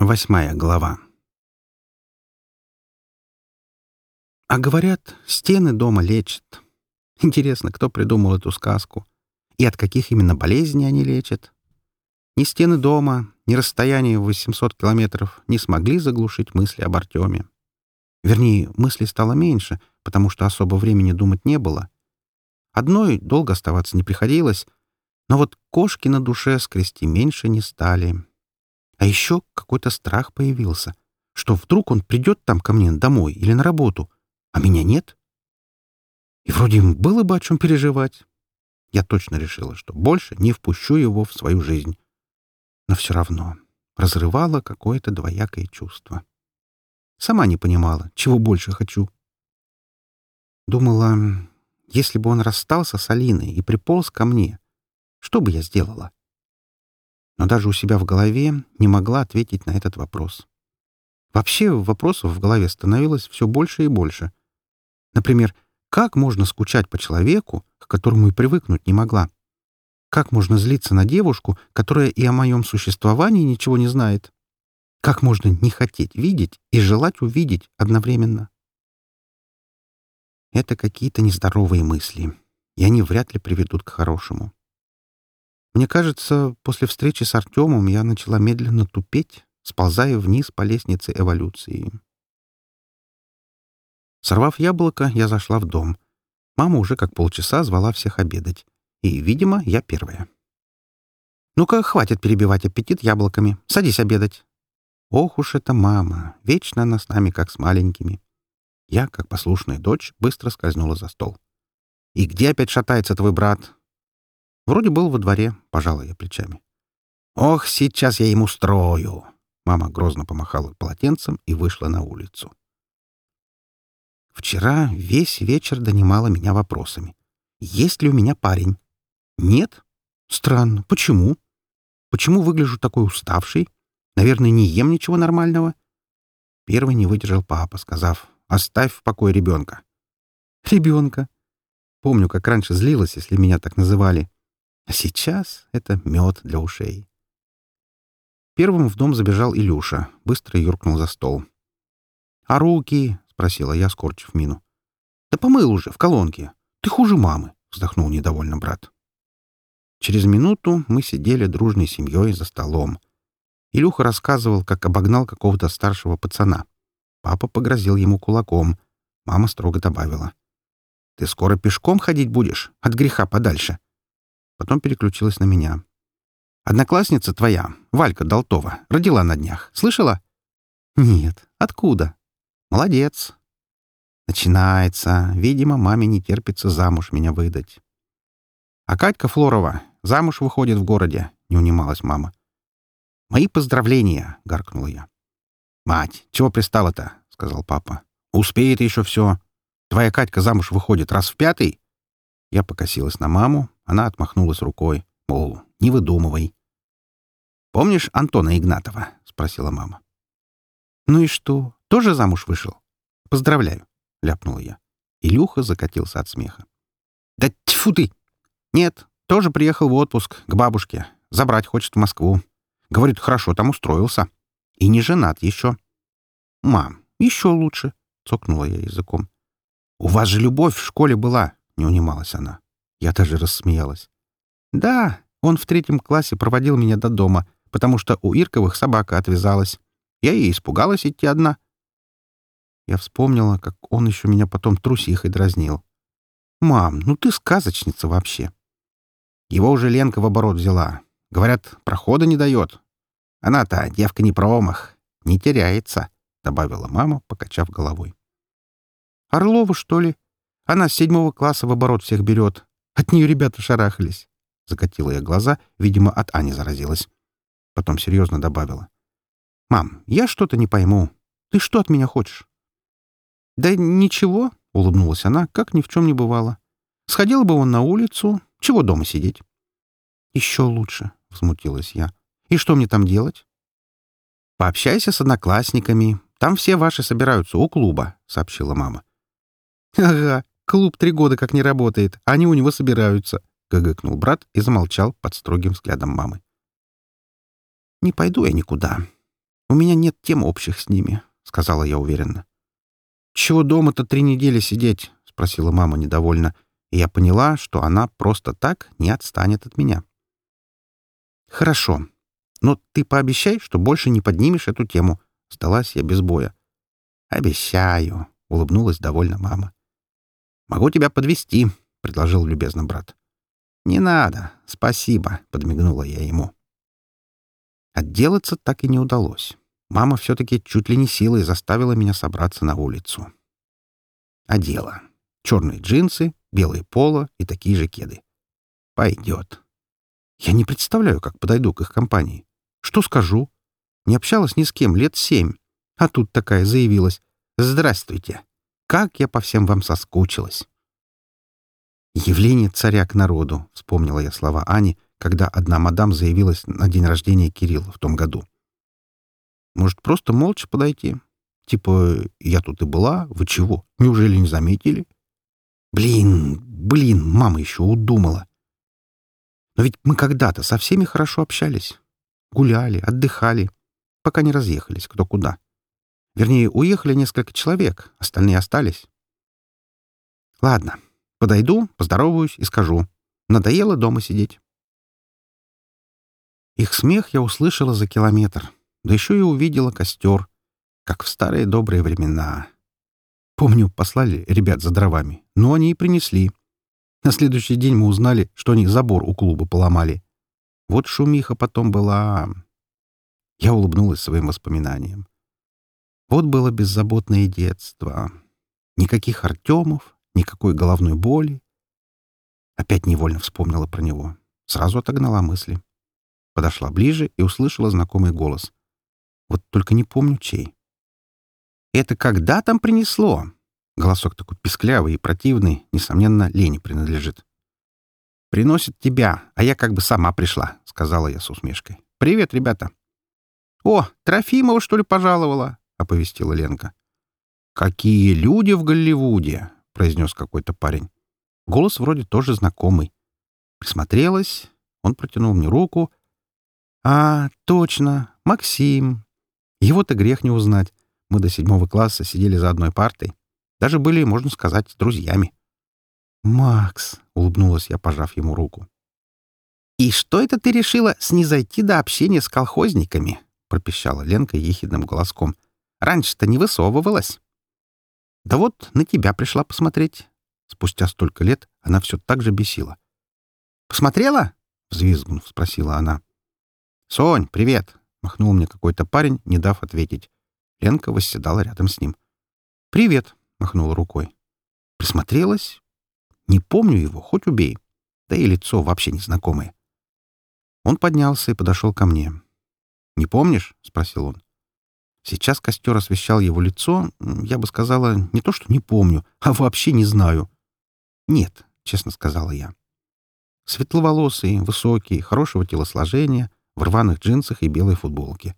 Восьмая глава. А говорят, стены дома лечат. Интересно, кто придумал эту сказку? И от каких именно болезней они лечат? Ни стены дома, ни расстояние в 800 километров не смогли заглушить мысли об Артеме. Вернее, мыслей стало меньше, потому что особо времени думать не было. Одной долго оставаться не приходилось, но вот кошки на душе скрести меньше не стали. А еще какой-то страх появился, что вдруг он придет там ко мне домой или на работу, а меня нет. И вроде им было бы о чем переживать. Я точно решила, что больше не впущу его в свою жизнь. Но все равно разрывало какое-то двоякое чувство. Сама не понимала, чего больше хочу. Думала, если бы он расстался с Алиной и приполз ко мне, что бы я сделала? Но даже у себя в голове не могла ответить на этот вопрос. Вообще вопросов в голове становилось все больше и больше. Например, как можно скучать по человеку, к которому и привыкнуть не могла? Как можно злиться на девушку, которая и о моем существовании ничего не знает? Как можно не хотеть видеть и желать увидеть одновременно? Это какие-то нездоровые мысли, и они вряд ли приведут к хорошему. Мне кажется, после встречи с Артемом я начала медленно тупеть, сползая вниз по лестнице эволюции. Сорвав яблоко, я зашла в дом. Мама уже как полчаса звала всех обедать. И, видимо, я первая. «Ну-ка, хватит перебивать аппетит яблоками. Садись обедать». Ох уж эта мама. Вечно она с нами, как с маленькими. Я, как послушная дочь, быстро скользнула за стол. «И где опять шатается твой брат? Вроде был во дворе, пожала я плечами. «Ох, сейчас я ему строю!» Мама грозно помахала полотенцем и вышла на улицу. Вчера весь вечер донимала меня вопросами. Есть ли у меня парень? Нет? Странно. Почему? Почему выгляжу такой уставший? Наверное, не ем ничего нормального? Первый не выдержал папа, сказав, «Оставь в покое ребенка». Ребенка. Помню, как раньше злилась, если меня так называли. А сейчас это мед для ушей. Первым в дом забежал Илюша, быстро юркнул за стол. «А руки?» — спросила я, скорчив мину. «Да помыл уже, в колонке. Ты хуже мамы», — вздохнул недовольно брат. Через минуту мы сидели дружной семьей за столом. Илюха рассказывал, как обогнал какого-то старшего пацана. Папа погрозил ему кулаком. Мама строго добавила. «Ты скоро пешком ходить будешь? От греха подальше потом переключилась на меня. «Одноклассница твоя, Валька Долтова, родила на днях. Слышала?» «Нет. Откуда?» «Молодец». «Начинается. Видимо, маме не терпится замуж меня выдать». «А Катька Флорова замуж выходит в городе», — не унималась мама. «Мои поздравления», — гаркнула я. «Мать, чего пристала-то?» — сказал папа. «Успеет еще все. Твоя Катька замуж выходит раз в пятый?» Я покосилась на маму, она отмахнулась рукой, мол, не выдумывай. «Помнишь Антона Игнатова?» — спросила мама. «Ну и что? Тоже замуж вышел? Поздравляю!» — ляпнула я. Илюха закатился от смеха. «Да тьфу ты! Нет, тоже приехал в отпуск к бабушке. Забрать хочет в Москву. Говорит, хорошо там устроился. И не женат еще. «Мам, еще лучше!» — цокнула я языком. «У вас же любовь в школе была!» — не унималась она. Я даже рассмеялась. «Да, он в третьем классе проводил меня до дома, потому что у Ирковых собака отвязалась. Я ей испугалась идти одна». Я вспомнила, как он еще меня потом трусихой дразнил. «Мам, ну ты сказочница вообще!» Его уже Ленка в оборот взяла. Говорят, прохода не дает. Она-то девка не промах, не теряется, — добавила мама, покачав головой. «Орлова, что ли? Она с седьмого класса в оборот всех берет. От нее ребята шарахались. Закатила я глаза, видимо, от Ани заразилась. Потом серьезно добавила. «Мам, я что-то не пойму. Ты что от меня хочешь?» «Да ничего», — улыбнулась она, как ни в чем не бывало. «Сходил бы он на улицу. Чего дома сидеть?» «Еще лучше», — возмутилась я. «И что мне там делать?» «Пообщайся с одноклассниками. Там все ваши собираются у клуба», — сообщила мама. «Ага, Клуб три года как не работает, они у него собираются», — гыгыкнул брат и замолчал под строгим взглядом мамы. «Не пойду я никуда. У меня нет тем общих с ними», — сказала я уверенно. «Чего дома-то три недели сидеть?» — спросила мама недовольно, и я поняла, что она просто так не отстанет от меня. «Хорошо. Но ты пообещай, что больше не поднимешь эту тему», — сдалась я без боя. «Обещаю», — улыбнулась довольно мама. «Могу тебя подвести, предложил любезно брат. «Не надо, спасибо», — подмигнула я ему. Отделаться так и не удалось. Мама все-таки чуть ли не силой заставила меня собраться на улицу. Одела. Черные джинсы, белые поло и такие же кеды. Пойдет. Я не представляю, как подойду к их компании. Что скажу? Не общалась ни с кем лет семь. А тут такая заявилась. «Здравствуйте! Как я по всем вам соскучилась!» «Явление царя к народу», — вспомнила я слова Ани, когда одна мадам заявилась на день рождения Кирилла в том году. «Может, просто молча подойти? Типа, я тут и была, вы чего, неужели не заметили?» «Блин, блин, мама еще удумала!» «Но ведь мы когда-то со всеми хорошо общались. Гуляли, отдыхали, пока не разъехались кто куда. Вернее, уехали несколько человек, остальные остались. Ладно, подойду, поздороваюсь и скажу. Надоело дома сидеть. Их смех я услышала за километр, да еще и увидела костер, как в старые добрые времена. Помню, послали ребят за дровами, но они и принесли. На следующий день мы узнали, что они забор у клуба поломали. Вот шумиха потом была. Я улыбнулась своим воспоминаниям. Вот было беззаботное детство. Никаких Артемов, никакой головной боли. Опять невольно вспомнила про него. Сразу отогнала мысли. Подошла ближе и услышала знакомый голос. Вот только не помню, чей. «Это когда там принесло?» Голосок такой писклявый и противный, несомненно, Лене принадлежит. «Приносит тебя, а я как бы сама пришла», — сказала я с усмешкой. «Привет, ребята». «О, Трофимова, что ли, пожаловала?» — оповестила Ленка. «Какие люди в Голливуде!» — произнес какой-то парень. Голос вроде тоже знакомый. Присмотрелась, он протянул мне руку. «А, точно, Максим. Его-то грех не узнать. Мы до седьмого класса сидели за одной партой. Даже были, можно сказать, друзьями». «Макс», — улыбнулась я, пожав ему руку. «И что это ты решила снизойти до общения с колхозниками?» — пропищала Ленка ехидным голоском. Раньше-то не высовывалась. Да вот на тебя пришла посмотреть. Спустя столько лет она все так же бесила. «Посмотрела?» — взвизгнув, спросила она. «Сонь, привет!» — махнул мне какой-то парень, не дав ответить. Ленка восседала рядом с ним. «Привет!» — махнула рукой. Присмотрелась. Не помню его, хоть убей. Да и лицо вообще незнакомое. Он поднялся и подошел ко мне. «Не помнишь?» — спросил он. Сейчас костер освещал его лицо, я бы сказала, не то что не помню, а вообще не знаю. «Нет», — честно сказала я. Светловолосый, высокий, хорошего телосложения, в рваных джинсах и белой футболке.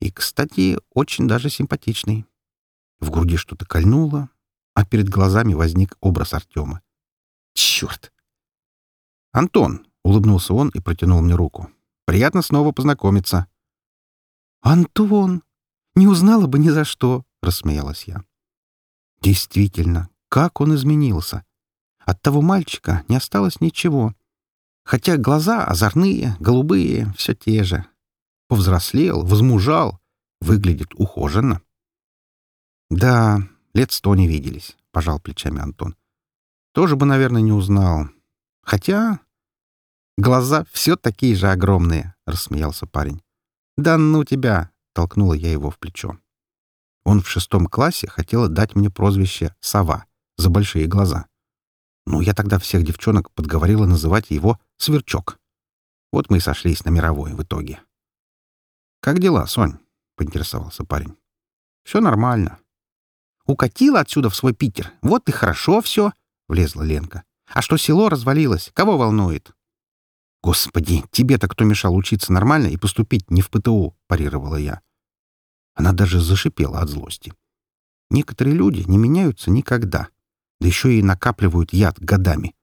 И, кстати, очень даже симпатичный. В груди что-то кольнуло, а перед глазами возник образ Артема. «Черт!» «Антон!» — улыбнулся он и протянул мне руку. «Приятно снова познакомиться». «Антон!» Не узнала бы ни за что, — рассмеялась я. Действительно, как он изменился. От того мальчика не осталось ничего. Хотя глаза озорные, голубые, все те же. Повзрослел, возмужал, выглядит ухоженно. Да, лет сто не виделись, — пожал плечами Антон. Тоже бы, наверное, не узнал. Хотя глаза все такие же огромные, — рассмеялся парень. Да ну тебя, толкнула я его в плечо. Он в шестом классе хотел дать мне прозвище «Сова» за большие глаза. Ну, я тогда всех девчонок подговорила называть его «Сверчок». Вот мы и сошлись на мировой в итоге. «Как дела, Сонь?» — поинтересовался парень. «Все нормально». «Укатила отсюда в свой Питер. Вот и хорошо все», — влезла Ленка. «А что село развалилось? Кого волнует?» «Господи, тебе-то кто мешал учиться нормально и поступить не в ПТУ?» — парировала я. Она даже зашипела от злости. Некоторые люди не меняются никогда, да еще и накапливают яд годами.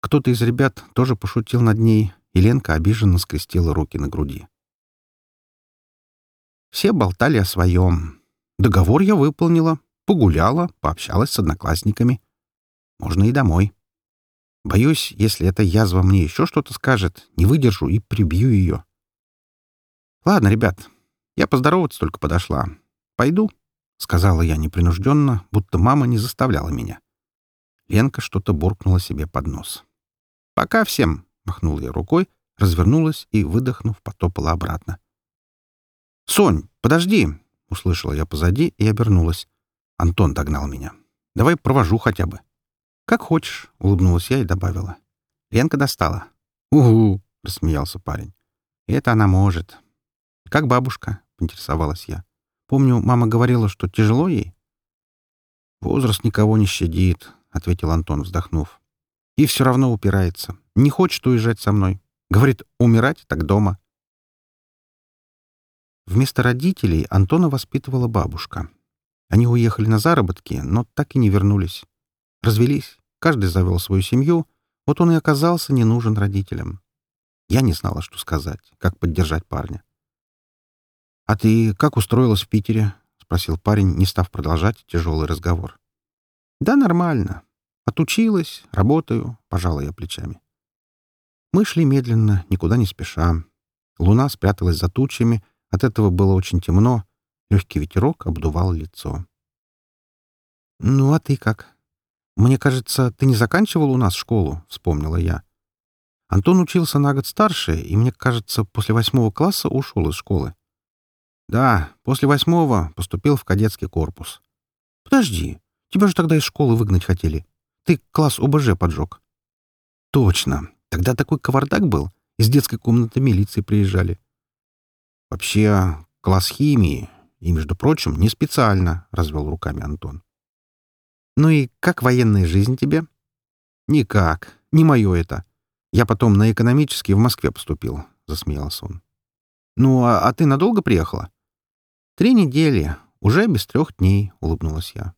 Кто-то из ребят тоже пошутил над ней, и Ленка обиженно скрестила руки на груди. Все болтали о своем. Договор я выполнила, погуляла, пообщалась с одноклассниками. Можно и домой. Боюсь, если эта язва мне еще что-то скажет, не выдержу и прибью ее. Ладно, ребят, я поздороваться только подошла. Пойду, — сказала я непринужденно, будто мама не заставляла меня. Ленка что-то буркнула себе под нос. «Пока всем!» — махнула я рукой, развернулась и, выдохнув, потопала обратно. «Сонь, подожди!» — услышала я позади и обернулась. Антон догнал меня. «Давай провожу хотя бы». «Как хочешь», — улыбнулась я и добавила. «Ленка достала». «Угу», — рассмеялся парень. «Это она может». «Как бабушка?» — поинтересовалась я. «Помню, мама говорила, что тяжело ей». «Возраст никого не щадит», — ответил Антон, вздохнув. «И все равно упирается. Не хочет уезжать со мной. Говорит, умирать так дома». Вместо родителей Антона воспитывала бабушка. Они уехали на заработки, но так и не вернулись. Развелись, каждый завел свою семью, вот он и оказался не нужен родителям. Я не знала, что сказать, как поддержать парня. «А ты как устроилась в Питере?» — спросил парень, не став продолжать тяжелый разговор. «Да нормально. Отучилась, работаю», — пожала я плечами. Мы шли медленно, никуда не спеша. Луна спряталась за тучами, от этого было очень темно, легкий ветерок обдувал лицо. «Ну, а ты как?» «Мне кажется, ты не заканчивал у нас школу», — вспомнила я. Антон учился на год старше, и, мне кажется, после восьмого класса ушел из школы. «Да, после восьмого поступил в кадетский корпус». «Подожди, тебя же тогда из школы выгнать хотели. Ты класс ОБЖ поджег». «Точно. Тогда такой кавардак был. Из детской комнаты милиции приезжали». «Вообще, класс химии, и, между прочим, не специально», — развел руками Антон. «Ну и как военная жизнь тебе?» «Никак. Не мое это. Я потом на экономический в Москве поступил», — засмеялся он. «Ну, а, а ты надолго приехала?» «Три недели. Уже без трех дней», — улыбнулась я.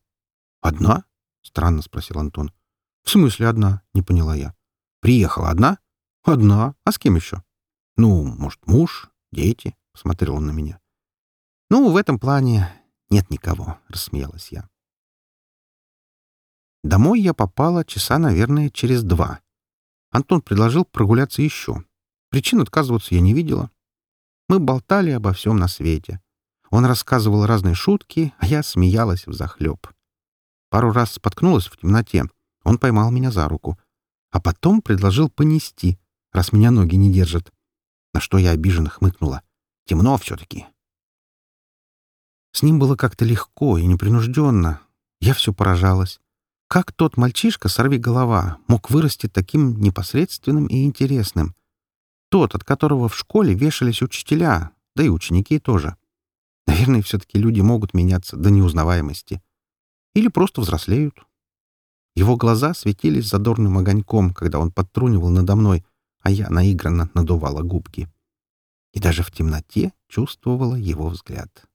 «Одна?» — странно спросил Антон. «В смысле одна?» — не поняла я. «Приехала одна?» «Одна. А с кем еще?» «Ну, может, муж, дети?» — смотрел он на меня. «Ну, в этом плане нет никого», — рассмеялась я. Домой я попала часа, наверное, через два. Антон предложил прогуляться еще. Причин отказываться я не видела. Мы болтали обо всем на свете. Он рассказывал разные шутки, а я смеялась взахлеб. Пару раз споткнулась в темноте. Он поймал меня за руку. А потом предложил понести, раз меня ноги не держат. На что я обиженно хмыкнула. Темно все-таки. С ним было как-то легко и непринужденно. Я все поражалась. Как тот мальчишка, сорви голова, мог вырасти таким непосредственным и интересным? Тот, от которого в школе вешались учителя, да и ученики тоже. Наверное, все-таки люди могут меняться до неузнаваемости. Или просто взрослеют. Его глаза светились задорным огоньком, когда он подтрунивал надо мной, а я наигранно надувала губки. И даже в темноте чувствовала его взгляд.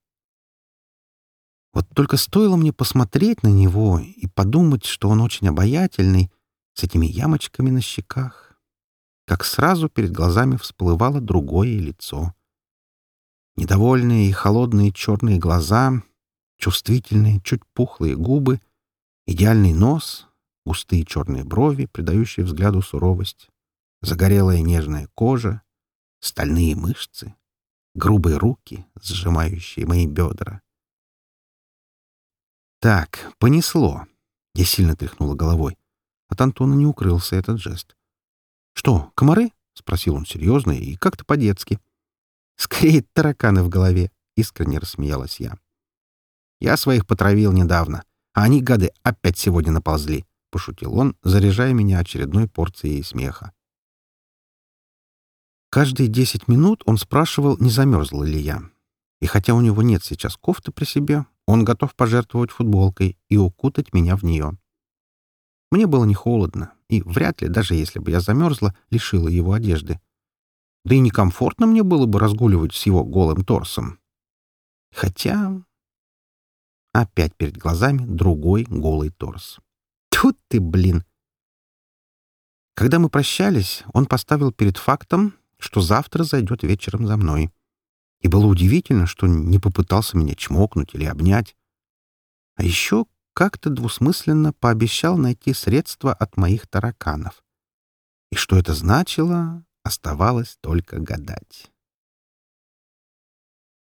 Вот только стоило мне посмотреть на него и подумать, что он очень обаятельный, с этими ямочками на щеках, как сразу перед глазами всплывало другое лицо. Недовольные и холодные черные глаза, чувствительные, чуть пухлые губы, идеальный нос, густые черные брови, придающие взгляду суровость, загорелая нежная кожа, стальные мышцы, грубые руки, сжимающие мои бедра. «Так, понесло!» Я сильно тряхнула головой. От Антона не укрылся этот жест. «Что, комары?» — спросил он серьезно и как-то по-детски. «Скорее тараканы в голове», — искренне рассмеялась я. «Я своих потравил недавно, а они, гады, опять сегодня наползли», — пошутил он, заряжая меня очередной порцией смеха. Каждые десять минут он спрашивал, не замерзла ли я. И хотя у него нет сейчас кофты при себе, он готов пожертвовать футболкой и укутать меня в нее. Мне было не холодно, и вряд ли, даже если бы я замерзла, лишила его одежды. Да и некомфортно мне было бы разгуливать с его голым торсом. Хотя... Опять перед глазами другой голый торс. Тут ты, блин! Когда мы прощались, он поставил перед фактом, что завтра зайдет вечером за мной. И было удивительно, что не попытался меня чмокнуть или обнять. А еще как-то двусмысленно пообещал найти средства от моих тараканов. И что это значило, оставалось только гадать.